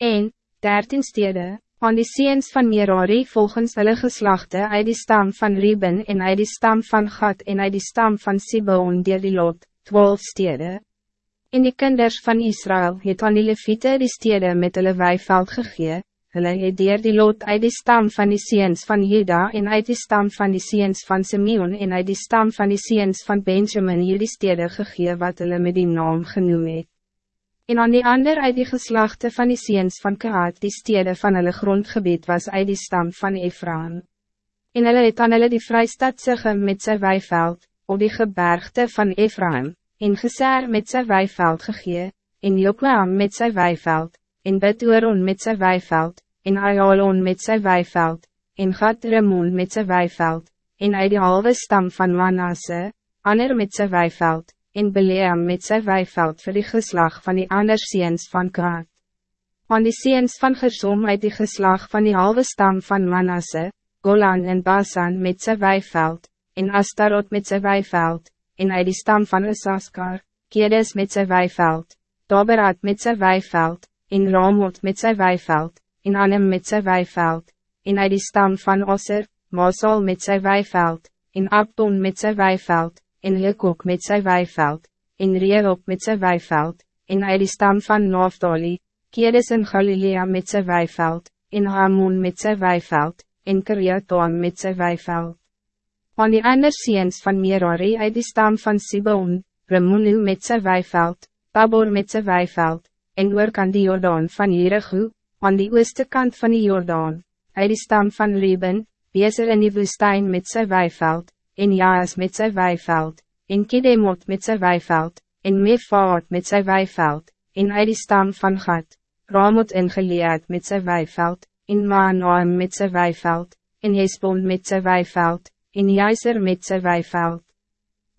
En, dertien stede, aan die seens van Merari volgens hulle geslachte uit die stam van Reuben en uit die stam van Gad en uit die stam van Sibeon dier die lot, twaalf stede. En die kinders van Israël het aan die leviete die stede met hulle weiveld gegee, hulle het dier die lot uit die stam van die seens van Juda en uit die stam van die seens van Simeon en uit die stam van die seens van Benjamin hier die stede gegee wat hulle met die naam genoem het. En aan die ander uit die geslachten van die seens van Kaat die stede van hulle grondgebied was uit die stam van Ephraim. En hulle het aan hulle die vrijstad Sigem met sy weiveld, op die gebergte van Ephraim, en Geser met sy weiveld gegee, en Jokwaam met sy weiveld, en Betoeron met zijn weiveld, en Ayalon met zijn weiveld, en Gad Ramon met zijn weiveld, en uit die halve stam van Manasse, ander met zijn weiveld, en Beleam met zijn weiveld voor die geslag van die ander seens van Gad. Aan die seens van Gersom uit die geslag van die halve stam van Manasse, Golan en Basan met zijn weiveld, en Astarot met zijn weiveld, en uit die stam van Isaskar, Kedes met zijn weiveld, Doberat met zijn weiveld, en Ramot met zijn weiveld, en Anem met zijn weiveld, en uit die stam van Osser, Masal met zijn weiveld, en Abdon met zijn weiveld, en Lekok met zijn weiveld, en Reerop met zijn weiveld, en uit die stam van Naftali, Kedes en Galilea met zijn weiveld, en Hamon met zijn weiveld, en Kiriaton met zijn weiveld. Aan die ander seens van Merari uit die stam van Sibon, Remunu met zijn weiveld, Tabor met zijn weiveld, en oor kan die Jordaan van Jericho, aan die ooste kant van die Jordaan, uit die stam van Reuben, Bezer in die woestijn met zijn weiveld, en Jaas met zijn weiveld, en Kidemot met zijn weiveld, en Mefaat met zijn weiveld, en uit die stam van Gad, Ramot en Geleed met zijn weiveld, en Maanaam met zijn weiveld, en Hesbon met zijn weiveld, en Jaiser met zijn weiveld.